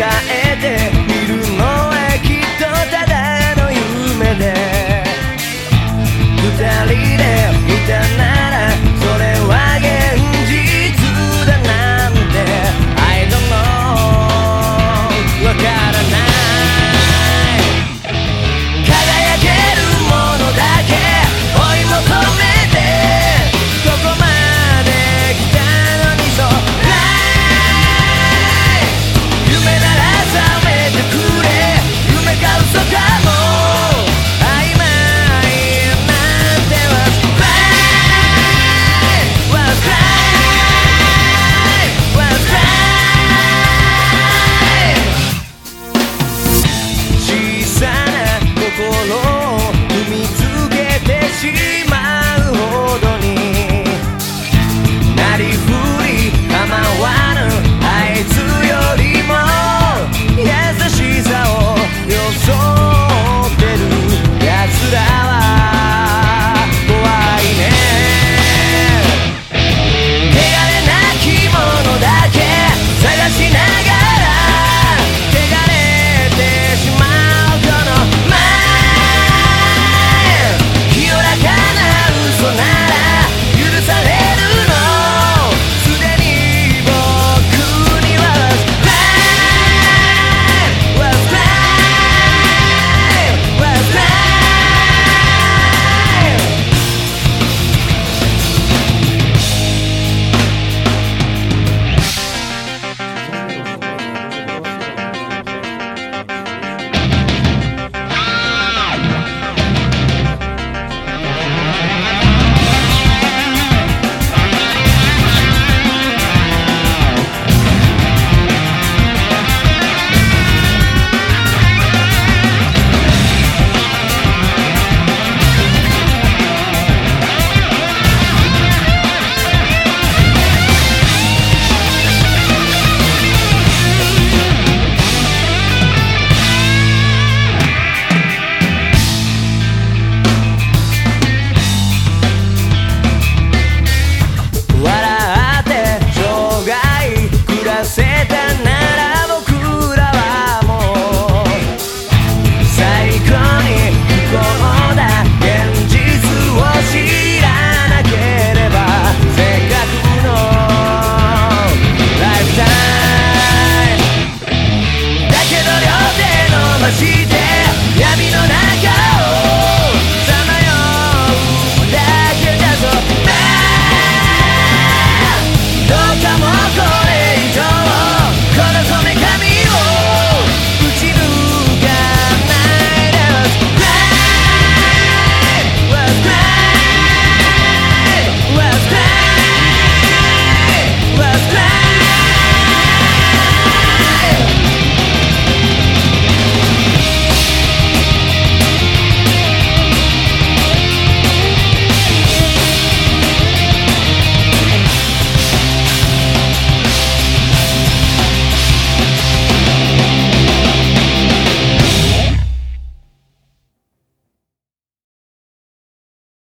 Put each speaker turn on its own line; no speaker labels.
えて